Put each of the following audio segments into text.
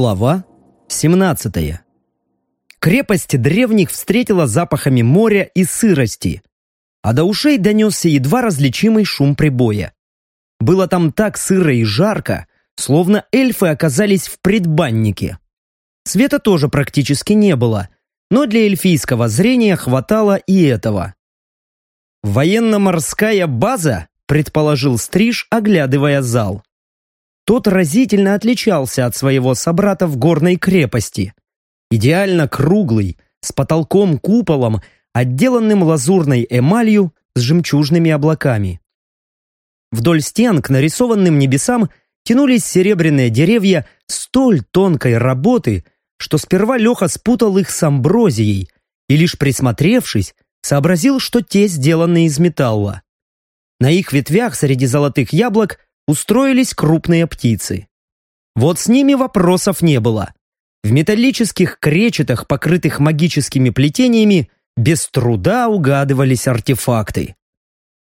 Глава 17 Крепость древних встретила запахами моря и сырости, а до ушей донесся едва различимый шум прибоя. Было там так сыро и жарко, словно эльфы оказались в предбаннике. Света тоже практически не было, но для эльфийского зрения хватало и этого. «Военно-морская база?» – предположил Стриж, оглядывая зал. Тот разительно отличался от своего собрата в горной крепости. Идеально круглый, с потолком-куполом, отделанным лазурной эмалью с жемчужными облаками. Вдоль стен к нарисованным небесам тянулись серебряные деревья столь тонкой работы, что сперва Леха спутал их с амброзией и, лишь присмотревшись, сообразил, что те сделаны из металла. На их ветвях среди золотых яблок устроились крупные птицы. Вот с ними вопросов не было. В металлических кречетах, покрытых магическими плетениями, без труда угадывались артефакты.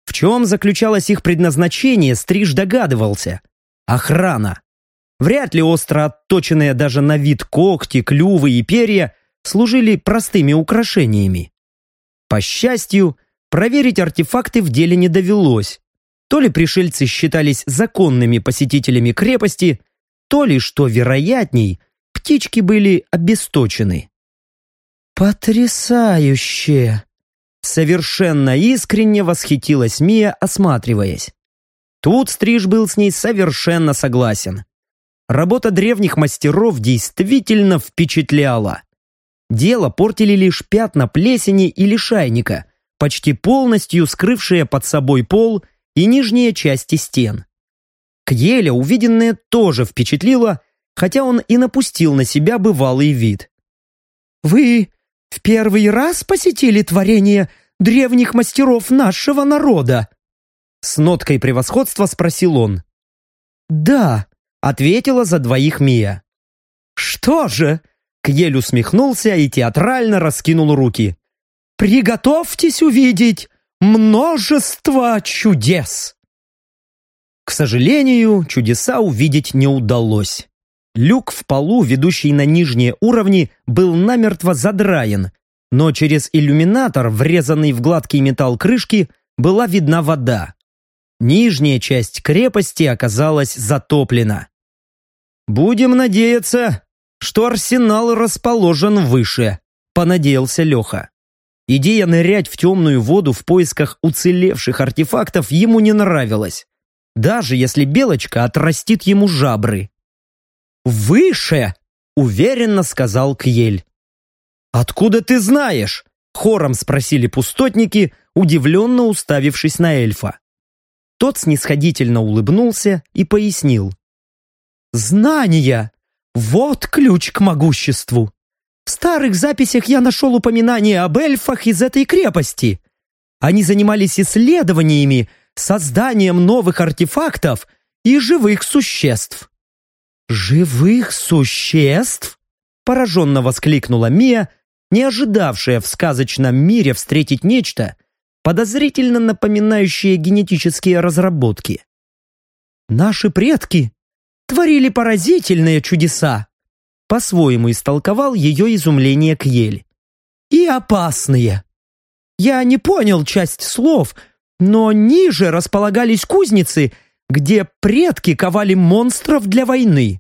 В чем заключалось их предназначение, Стриж догадывался. Охрана. Вряд ли остро отточенные даже на вид когти, клювы и перья служили простыми украшениями. По счастью, проверить артефакты в деле не довелось. То ли пришельцы считались законными посетителями крепости, то ли, что вероятней, птички были обесточены. «Потрясающе!» Совершенно искренне восхитилась Мия, осматриваясь. Тут Стриж был с ней совершенно согласен. Работа древних мастеров действительно впечатляла. Дело портили лишь пятна плесени и лишайника, почти полностью скрывшие под собой пол и нижние части стен. Кьеля увиденное тоже впечатлило, хотя он и напустил на себя бывалый вид. «Вы в первый раз посетили творение древних мастеров нашего народа?» С ноткой превосходства спросил он. «Да», — ответила за двоих Мия. «Что же?» — Кьель усмехнулся и театрально раскинул руки. «Приготовьтесь увидеть множество чудес!» К сожалению, чудеса увидеть не удалось. Люк в полу, ведущий на нижние уровни, был намертво задраен, но через иллюминатор, врезанный в гладкий металл крышки, была видна вода. Нижняя часть крепости оказалась затоплена. «Будем надеяться, что арсенал расположен выше», — понадеялся Леха. Идея нырять в темную воду в поисках уцелевших артефактов ему не нравилась, даже если Белочка отрастит ему жабры. «Выше!» — уверенно сказал Кьель. «Откуда ты знаешь?» — хором спросили пустотники, удивленно уставившись на эльфа. Тот снисходительно улыбнулся и пояснил. «Знания! Вот ключ к могуществу! В старых записях я нашел упоминание об эльфах из этой крепости. Они занимались исследованиями, созданием новых артефактов и живых существ. «Живых существ?» – пораженно воскликнула Мия, не ожидавшая в сказочном мире встретить нечто, подозрительно напоминающее генетические разработки. «Наши предки творили поразительные чудеса по-своему истолковал ее изумление Кьель. «И опасные. Я не понял часть слов, но ниже располагались кузницы, где предки ковали монстров для войны.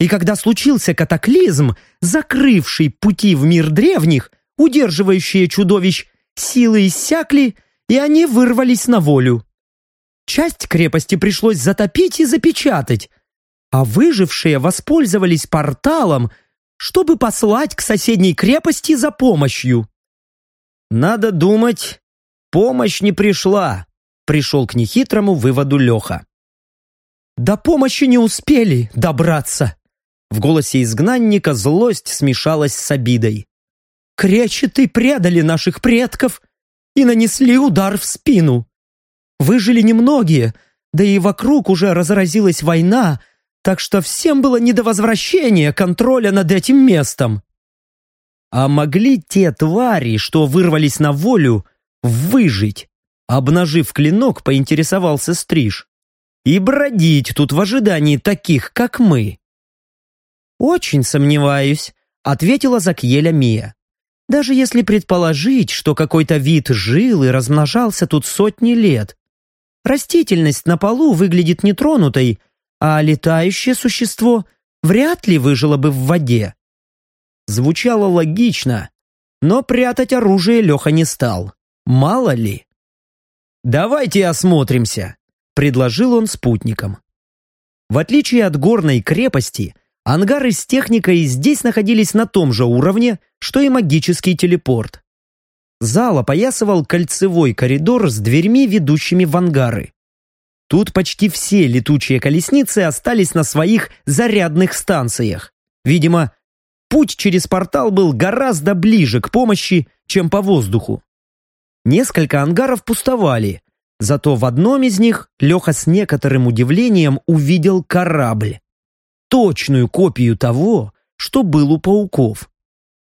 И когда случился катаклизм, закрывший пути в мир древних, удерживающие чудовищ, силы иссякли, и они вырвались на волю. Часть крепости пришлось затопить и запечатать, а выжившие воспользовались порталом, чтобы послать к соседней крепости за помощью. «Надо думать, помощь не пришла», — пришел к нехитрому выводу Леха. «До помощи не успели добраться», в голосе изгнанника злость смешалась с обидой. «Кречеты предали наших предков и нанесли удар в спину. Выжили немногие, да и вокруг уже разразилась война, так что всем было не до возвращения контроля над этим местом. А могли те твари, что вырвались на волю, выжить? Обнажив клинок, поинтересовался Стриж. И бродить тут в ожидании таких, как мы. «Очень сомневаюсь», — ответила Закьеля Мия. «Даже если предположить, что какой-то вид жил и размножался тут сотни лет. Растительность на полу выглядит нетронутой, а летающее существо вряд ли выжило бы в воде». Звучало логично, но прятать оружие Леха не стал. Мало ли. «Давайте осмотримся», — предложил он спутникам. В отличие от горной крепости, ангары с техникой здесь находились на том же уровне, что и магический телепорт. Зал опоясывал кольцевой коридор с дверьми, ведущими в ангары. Тут почти все летучие колесницы остались на своих зарядных станциях. Видимо, путь через портал был гораздо ближе к помощи, чем по воздуху. Несколько ангаров пустовали, Зато в одном из них Леха с некоторым удивлением увидел корабль. Точную копию того, что был у пауков.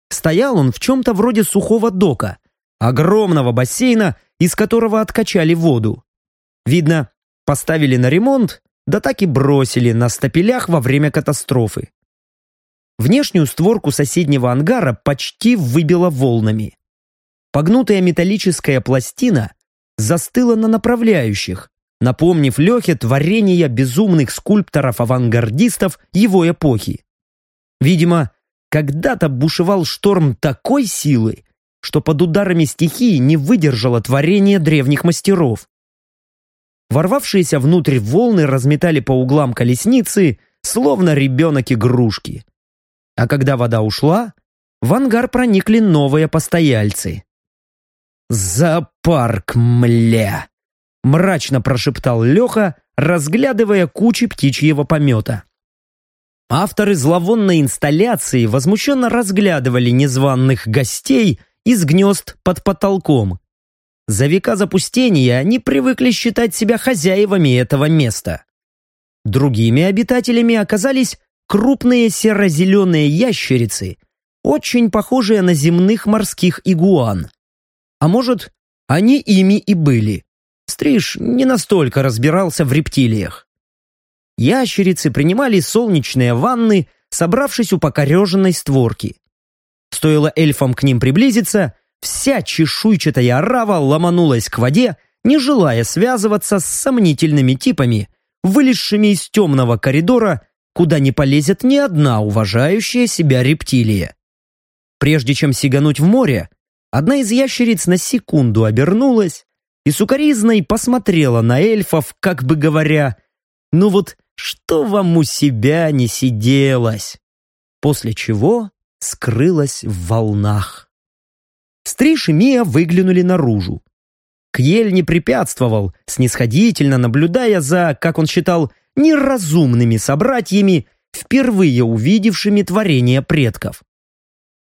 Стоял он в чем-то вроде сухого дока, огромного бассейна, из которого откачали воду. Видно, поставили на ремонт, да так и бросили на стапелях во время катастрофы. Внешнюю створку соседнего ангара почти выбило волнами. Погнутая металлическая пластина застыла на направляющих, напомнив Лехе творение безумных скульпторов-авангардистов его эпохи. Видимо, когда-то бушевал шторм такой силы, что под ударами стихии не выдержало творение древних мастеров. Ворвавшиеся внутрь волны разметали по углам колесницы, словно ребенок игрушки. А когда вода ушла, в ангар проникли новые постояльцы. «Зоопарк, мля!» Мрачно прошептал Леха, разглядывая кучи птичьего помета. Авторы зловонной инсталляции возмущенно разглядывали незваных гостей из гнезд под потолком. За века запустения они привыкли считать себя хозяевами этого места. Другими обитателями оказались крупные серо-зеленые ящерицы, очень похожие на земных морских игуан. А может, они ими и были. Стриж не настолько разбирался в рептилиях. Ящерицы принимали солнечные ванны, собравшись у покореженной створки. Стоило эльфам к ним приблизиться, вся чешуйчатая орава ломанулась к воде, не желая связываться с сомнительными типами, вылезшими из темного коридора, куда не полезет ни одна уважающая себя рептилия. Прежде чем сигануть в море, Одна из ящериц на секунду обернулась и сукоризной посмотрела на эльфов, как бы говоря, «Ну вот что вам у себя не сиделось?» После чего скрылась в волнах. Стриж и Мия выглянули наружу. Кьель не препятствовал, снисходительно наблюдая за, как он считал, неразумными собратьями, впервые увидевшими творение предков.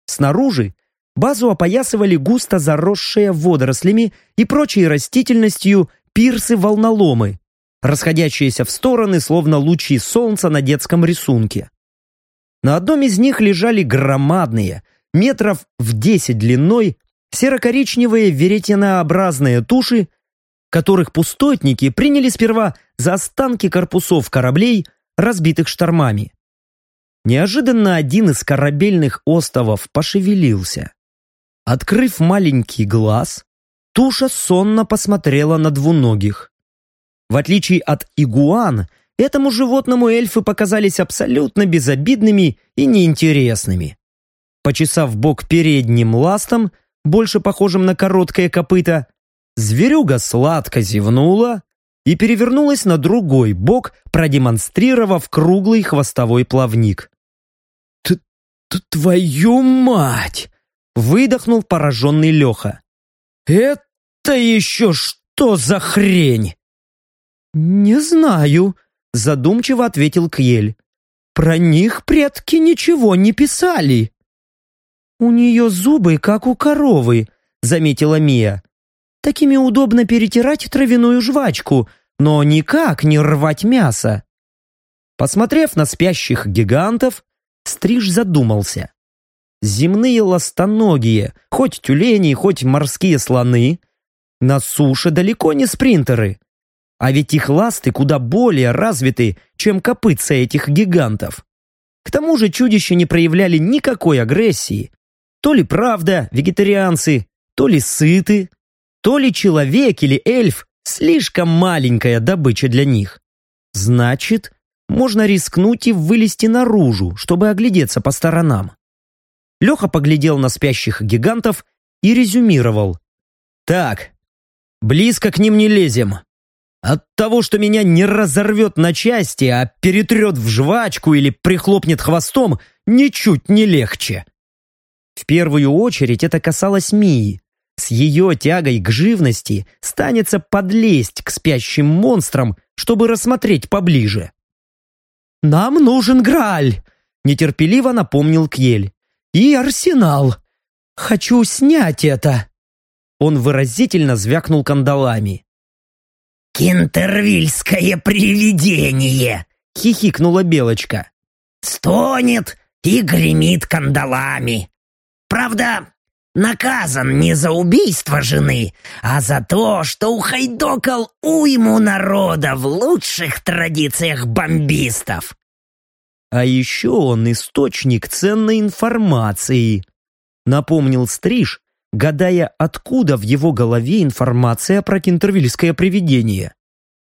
Снаружи базу опоясывали густо заросшие водорослями и прочей растительностью пирсы-волноломы, расходящиеся в стороны, словно лучи солнца на детском рисунке. На одном из них лежали громадные, метров в десять длиной, серо-коричневые веретенообразные туши, которых пустотники приняли сперва за останки корпусов кораблей, разбитых штормами. Неожиданно один из корабельных остовов пошевелился. Открыв маленький глаз, туша сонно посмотрела на двуногих. В отличие от игуан, этому животному эльфы показались абсолютно безобидными и неинтересными. Почесав бок передним ластом, больше похожим на короткое копыто, зверюга сладко зевнула и перевернулась на другой бок, продемонстрировав круглый хвостовой плавник. «Т -т «Твою мать!» Выдохнул пораженный Леха. «Это еще что за хрень?» «Не знаю», — задумчиво ответил Кьель. «Про них предки ничего не писали». «У нее зубы, как у коровы», — заметила Мия. «Такими удобно перетирать травяную жвачку, но никак не рвать мясо». Посмотрев на спящих гигантов, Стриж задумался. Земные ластоногие, хоть тюлени, хоть морские слоны, на суше далеко не спринтеры. А ведь их ласты куда более развиты, чем копытца этих гигантов. К тому же чудища не проявляли никакой агрессии. То ли правда, вегетарианцы, то ли сыты, то ли человек или эльф слишком маленькая добыча для них. Значит, можно рискнуть и вылезти наружу, чтобы оглядеться по сторонам. Леха поглядел на спящих гигантов и резюмировал. «Так, близко к ним не лезем. От того, что меня не разорвет на части, а перетрет в жвачку или прихлопнет хвостом, ничуть не легче. В первую очередь это касалось Мии. С ее тягой к живности станется подлезть к спящим монстрам, чтобы рассмотреть поближе. «Нам нужен Грааль!» — нетерпеливо напомнил Кьель. «И арсенал! Хочу снять это!» Он выразительно звякнул кандалами. «Кентервильское привидение!» — хихикнула Белочка. «Стонет и гремит кандалами. Правда, наказан не за убийство жены, а за то, что ухайдокал уйму народа в лучших традициях бомбистов». «А еще он источник ценной информации», — напомнил Стриж, гадая, откуда в его голове информация про кентервильское привидение.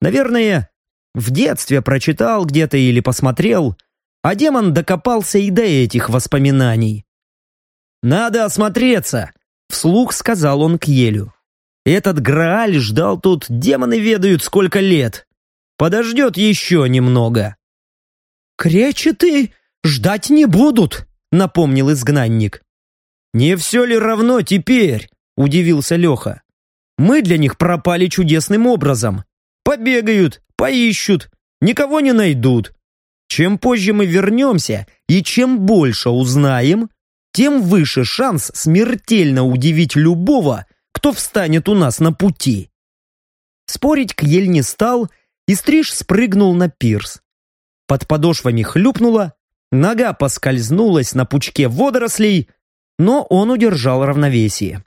Наверное, в детстве прочитал где-то или посмотрел, а демон докопался и до этих воспоминаний. «Надо осмотреться», — вслух сказал он к Елю. «Этот Грааль ждал тут, демоны ведают, сколько лет. Подождет еще немного». «Кречеты ждать не будут», — напомнил изгнанник. «Не все ли равно теперь?» – удивился Леха. «Мы для них пропали чудесным образом. Побегают, поищут, никого не найдут. Чем позже мы вернемся и чем больше узнаем, тем выше шанс смертельно удивить любого, кто встанет у нас на пути». Спорить Кьель не стал, и Стриж спрыгнул на пирс. Под подошвами хлюпнуло, нога поскользнулась на пучке водорослей – но он удержал равновесие.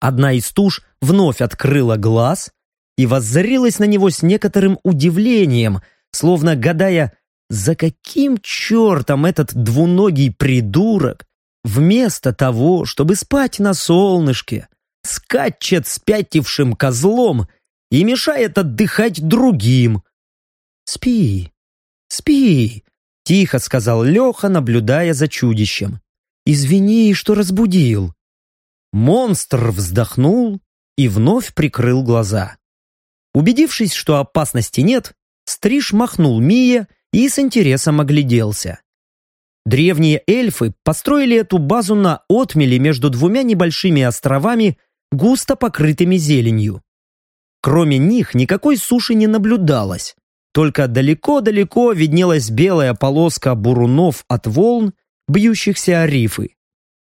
Одна из туш вновь открыла глаз и воззрилась на него с некоторым удивлением, словно гадая, за каким чертом этот двуногий придурок вместо того, чтобы спать на солнышке, скачет спятившим козлом и мешает отдыхать другим. «Спи, спи», — тихо сказал Леха, наблюдая за чудищем. «Извини, что разбудил». Монстр вздохнул и вновь прикрыл глаза. Убедившись, что опасности нет, Стриж махнул Мия и с интересом огляделся. Древние эльфы построили эту базу на отмеле между двумя небольшими островами, густо покрытыми зеленью. Кроме них никакой суши не наблюдалось, только далеко-далеко виднелась белая полоска бурунов от волн бьющихся о рифы.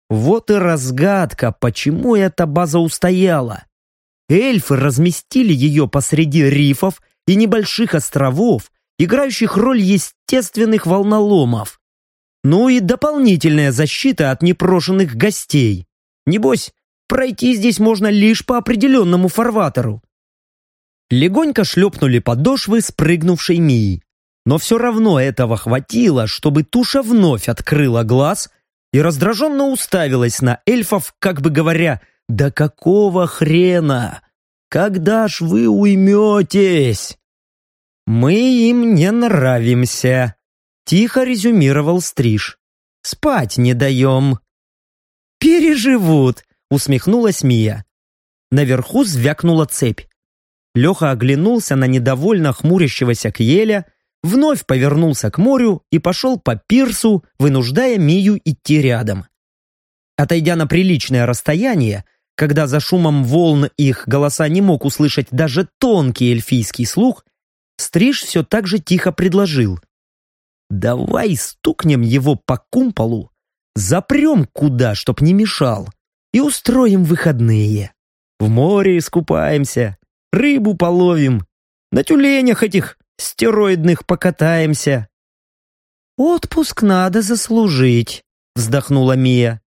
Вот и разгадка, почему эта база устояла. Эльфы разместили ее посреди рифов и небольших островов, играющих роль естественных волноломов. Ну и дополнительная защита от непрошенных гостей. Небось, пройти здесь можно лишь по определенному фарватеру. Легонько шлепнули подошвы спрыгнувшей Мии. Но все равно этого хватило, чтобы туша вновь открыла глаз и раздраженно уставилась на эльфов, как бы говоря, «Да какого хрена? Когда ж вы уйметесь?» «Мы им не нравимся», — тихо резюмировал Стриж. «Спать не даем». «Переживут», — усмехнулась Мия. Наверху звякнула цепь. Леха оглянулся на недовольно хмурящегося Кьеля вновь повернулся к морю и пошел по пирсу, вынуждая Мию идти рядом. Отойдя на приличное расстояние, когда за шумом волн их голоса не мог услышать даже тонкий эльфийский слух, Стриж все так же тихо предложил. «Давай стукнем его по кумполу, запрем куда, чтоб не мешал, и устроим выходные. В море искупаемся, рыбу половим, на тюленях этих стероидных покатаемся». «Отпуск надо заслужить», — вздохнула Мия.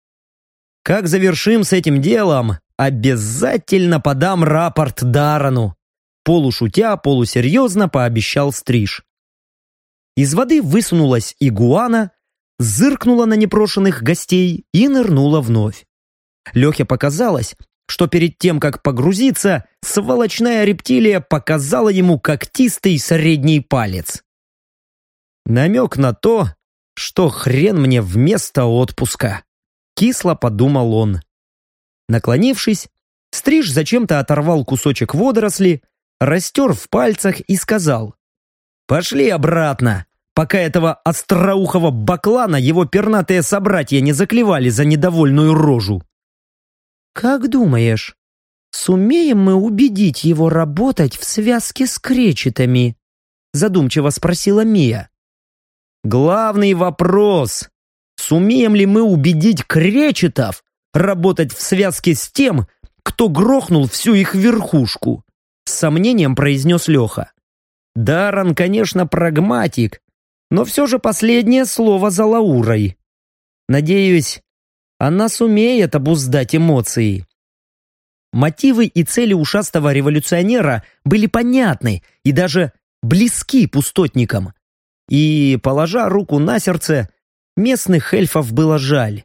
«Как завершим с этим делом, обязательно подам рапорт Дарану», полушутя, полусерьезно пообещал Стриж. Из воды высунулась игуана, зыркнула на непрошенных гостей и нырнула вновь. Лехе показалось, что перед тем, как погрузиться, сволочная рептилия показала ему когтистый средний палец. Намек на то, что хрен мне вместо отпуска. Кисло подумал он. Наклонившись, Стриж зачем-то оторвал кусочек водоросли, растер в пальцах и сказал «Пошли обратно, пока этого остроухого баклана его пернатые собратья не заклевали за недовольную рожу». «Как думаешь, сумеем мы убедить его работать в связке с кречетами?» задумчиво спросила Мия. «Главный вопрос, сумеем ли мы убедить кречетов работать в связке с тем, кто грохнул всю их верхушку?» С сомнением произнес Леха. Даран, конечно, прагматик, но все же последнее слово за Лаурой. Надеюсь, она сумеет обуздать эмоции. Мотивы и цели ушастого революционера были понятны и даже близки пустотникам. И, положа руку на сердце, местных эльфов было жаль.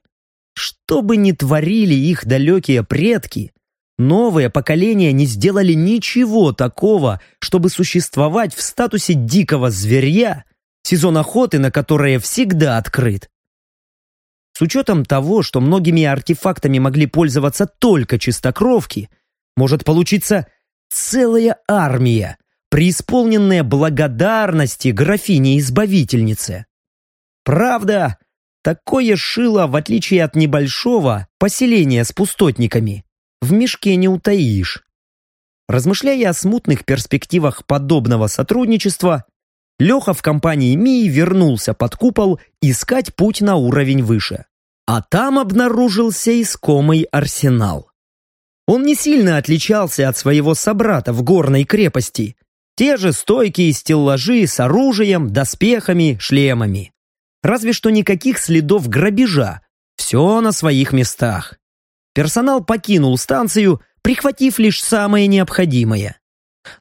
Что бы ни творили их далекие предки, новые поколения не сделали ничего такого, чтобы существовать в статусе дикого зверья, сезон охоты на которое всегда открыт. С учетом того, что многими артефактами могли пользоваться только чистокровки, может получиться целая армия, преисполненная благодарности графине-избавительнице. Правда, такое шило, в отличие от небольшого поселения с пустотниками, в мешке не утаишь. Размышляя о смутных перспективах подобного сотрудничества, Леха в компании Мии вернулся под купол искать путь на уровень выше. А там обнаружился искомый арсенал. Он не сильно отличался от своего собрата в горной крепости. Те же стойки и стеллажи с оружием, доспехами, шлемами. Разве что никаких следов грабежа. Все на своих местах. Персонал покинул станцию, прихватив лишь самое необходимое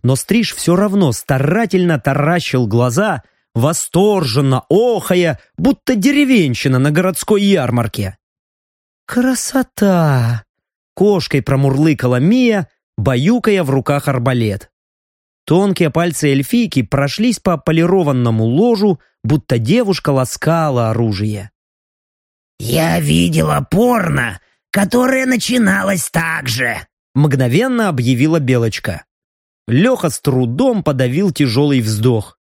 но Стриж все равно старательно таращил глаза, восторженно охая, будто деревенщина на городской ярмарке. «Красота!» — кошкой промурлыкала Мия, баюкая в руках арбалет. Тонкие пальцы эльфийки прошлись по полированному ложу, будто девушка ласкала оружие. «Я видела порно, которое начиналось так же», — мгновенно объявила Белочка. Леха с трудом подавил тяжелый вздох.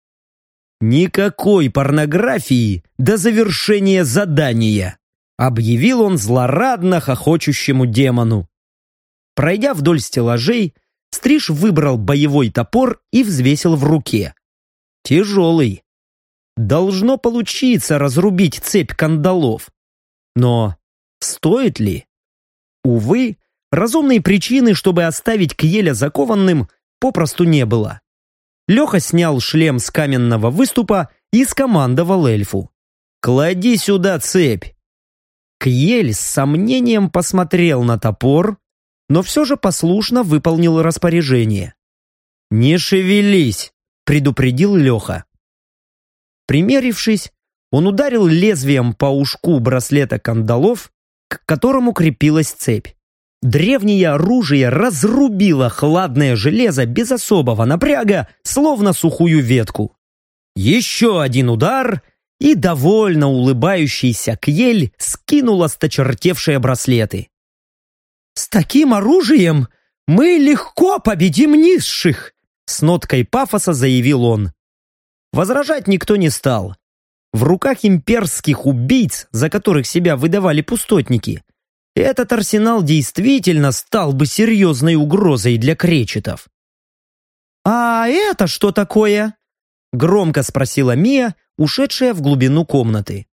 «Никакой порнографии до завершения задания!» объявил он злорадно хохочущему демону. Пройдя вдоль стеллажей, Стриж выбрал боевой топор и взвесил в руке. Тяжелый. Должно получиться разрубить цепь кандалов. Но стоит ли? Увы, разумной причины, чтобы оставить Кьеля закованным, попросту не было. Леха снял шлем с каменного выступа и скомандовал эльфу. «Клади сюда цепь!» Кьель с сомнением посмотрел на топор, но все же послушно выполнил распоряжение. «Не шевелись!» — предупредил Леха. Примерившись, он ударил лезвием по ушку браслета кандалов, к которому крепилась цепь. Древнее оружие разрубило хладное железо без особого напряга, словно сухую ветку. Еще один удар, и довольно улыбающийся Кьель скинул осточертевшие браслеты. «С таким оружием мы легко победим низших!» С ноткой пафоса заявил он. Возражать никто не стал. В руках имперских убийц, за которых себя выдавали пустотники, этот арсенал действительно стал бы серьезной угрозой для кречетов. «А это что такое?» — громко спросила Мия, ушедшая в глубину комнаты.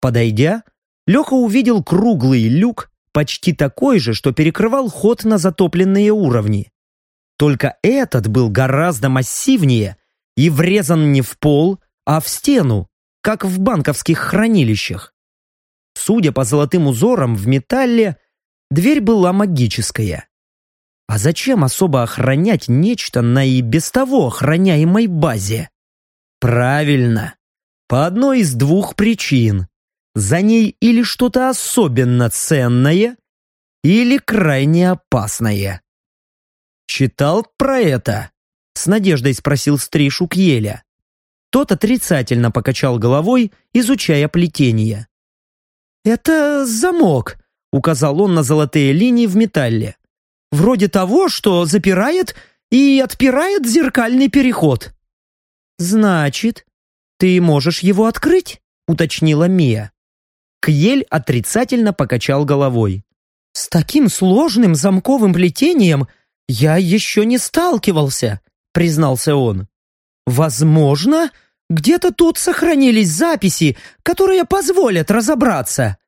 Подойдя, Леха увидел круглый люк, почти такой же, что перекрывал ход на затопленные уровни. Только этот был гораздо массивнее и врезан не в пол, а в стену, как в банковских хранилищах. Судя по золотым узорам в металле, дверь была магическая. А зачем особо охранять нечто на и без того охраняемой базе? Правильно, По одной из двух причин. За ней или что-то особенно ценное, или крайне опасное. «Читал про это?» — с надеждой спросил Стриж у Кьеля. Тот отрицательно покачал головой, изучая плетение. «Это замок», — указал он на золотые линии в металле. «Вроде того, что запирает и отпирает зеркальный переход». «Значит, ты можешь его открыть?» — уточнила Мия. Кьель отрицательно покачал головой. «С таким сложным замковым плетением я еще не сталкивался», — признался он. «Возможно, где-то тут сохранились записи, которые позволят разобраться».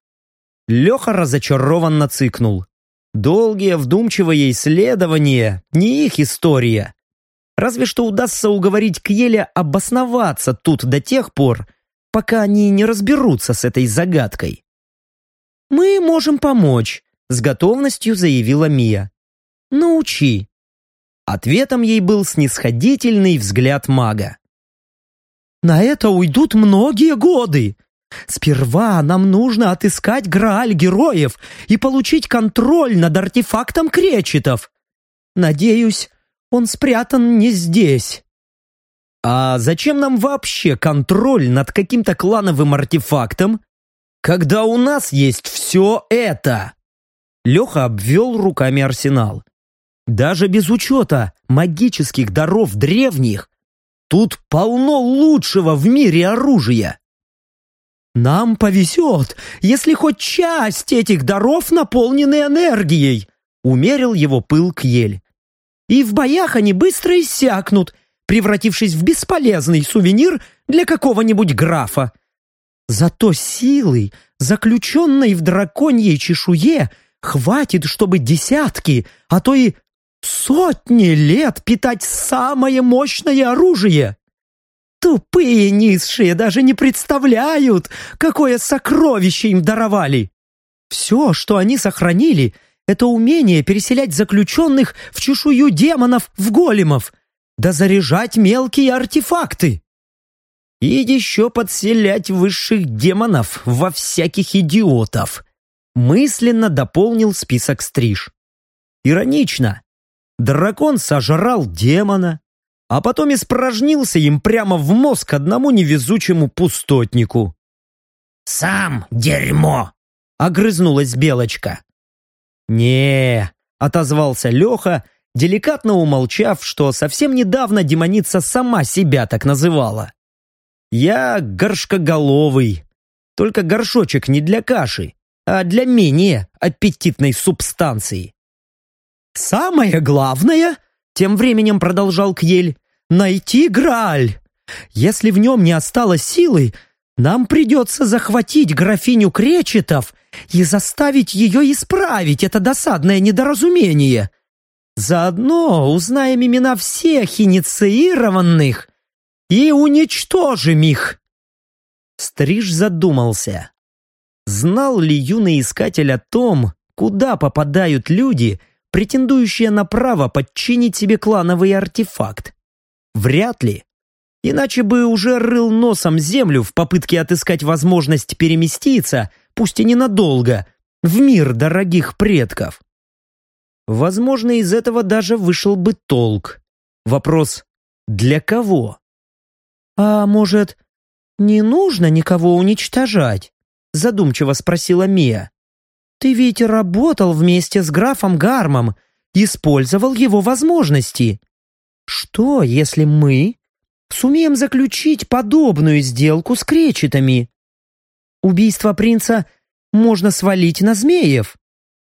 Леха разочарованно цыкнул. Долгие вдумчивые исследования — не их история. Разве что удастся уговорить Кьеля обосноваться тут до тех пор, пока они не разберутся с этой загадкой. «Мы можем помочь», — с готовностью заявила Мия. «Научи». Ответом ей был снисходительный взгляд мага. «На это уйдут многие годы. Сперва нам нужно отыскать Грааль героев и получить контроль над артефактом кречетов. Надеюсь, он спрятан не здесь». «А зачем нам вообще контроль над каким-то клановым артефактом, когда у нас есть все это?» Леха обвел руками арсенал. «Даже без учета магических даров древних, тут полно лучшего в мире оружия!» «Нам повезет, если хоть часть этих даров наполнены энергией!» Умерил его пыл Кьель. «И в боях они быстро иссякнут, превратившись в бесполезный сувенир для какого-нибудь графа. Зато силы, заключенной в драконьей чешуе, хватит, чтобы десятки, а то и сотни лет питать самое мощное оружие. Тупые низшие даже не представляют, какое сокровище им даровали. Все, что они сохранили, это умение переселять заключенных в чешую демонов в големов, да заряжать мелкие артефакты. И еще подселять высших демонов во всяких идиотов. Мысленно дополнил список стриж. Иронично. Дракон сожрал демона, а потом испражнился им прямо в мозг одному невезучему пустотнику. «Сам дерьмо!» — огрызнулась Белочка. не отозвался Леха, деликатно умолчав, что совсем недавно демоница сама себя так называла. «Я горшкоголовый, только горшочек не для каши, а для менее аппетитной субстанции». «Самое главное», тем временем продолжал Кьель, найти Грааль. Если в нем не осталось силы, нам придется захватить графиню Кречетов и заставить ее исправить это досадное недоразумение. Заодно узнаем имена всех инициированных и уничтожим их. Стриж задумался. Знал ли юный искатель о том, куда попадают люди, претендующие на право подчинить себе клановый артефакт? Вряд ли. Иначе бы уже рыл носом землю в попытке отыскать возможность переместиться, пусть и ненадолго, в мир дорогих предков. Возможно, из этого даже вышел бы толк. Вопрос «для кого?» «А может, не нужно никого уничтожать?» задумчиво спросила Мия. Ты ведь работал вместе с графом Гармом, использовал его возможности. Что, если мы сумеем заключить подобную сделку с кречетами? Убийство принца можно свалить на змеев.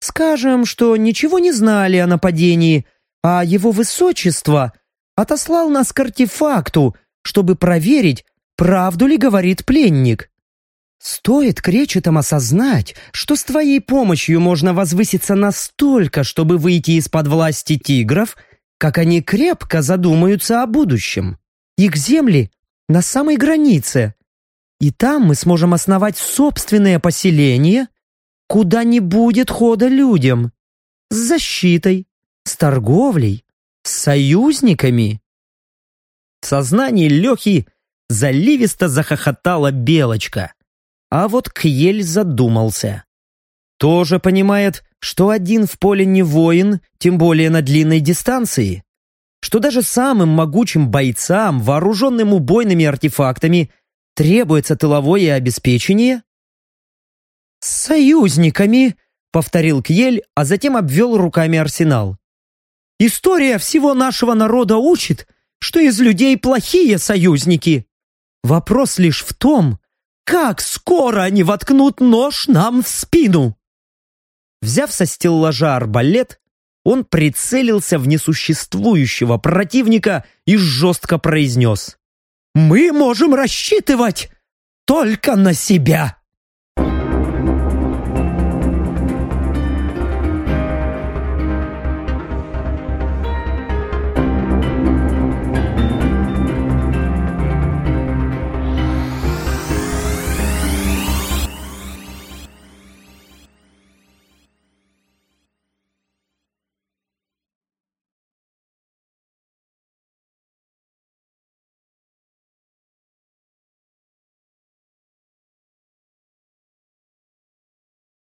Скажем, что ничего не знали о нападении, а его высочество отослал нас к артефакту, чтобы проверить, правду ли говорит пленник. Стоит кречетам осознать, что с твоей помощью можно возвыситься настолько, чтобы выйти из-под власти тигров, как они крепко задумаются о будущем. Их земли на самой границе. И там мы сможем основать собственное поселение, куда не будет хода людям. С защитой, с торговлей, с союзниками. В сознании Лехи Заливисто захохотала Белочка. А вот Кьель задумался. Тоже понимает, что один в поле не воин, тем более на длинной дистанции. Что даже самым могучим бойцам, вооруженным убойными артефактами, требуется тыловое обеспечение? «С союзниками», — повторил Кьель, а затем обвел руками арсенал. «История всего нашего народа учит, что из людей плохие союзники. Вопрос лишь в том, как скоро они воткнут нож нам в спину. Взяв со стеллажа арбалет, он прицелился в несуществующего противника и жестко произнес. «Мы можем рассчитывать только на себя!»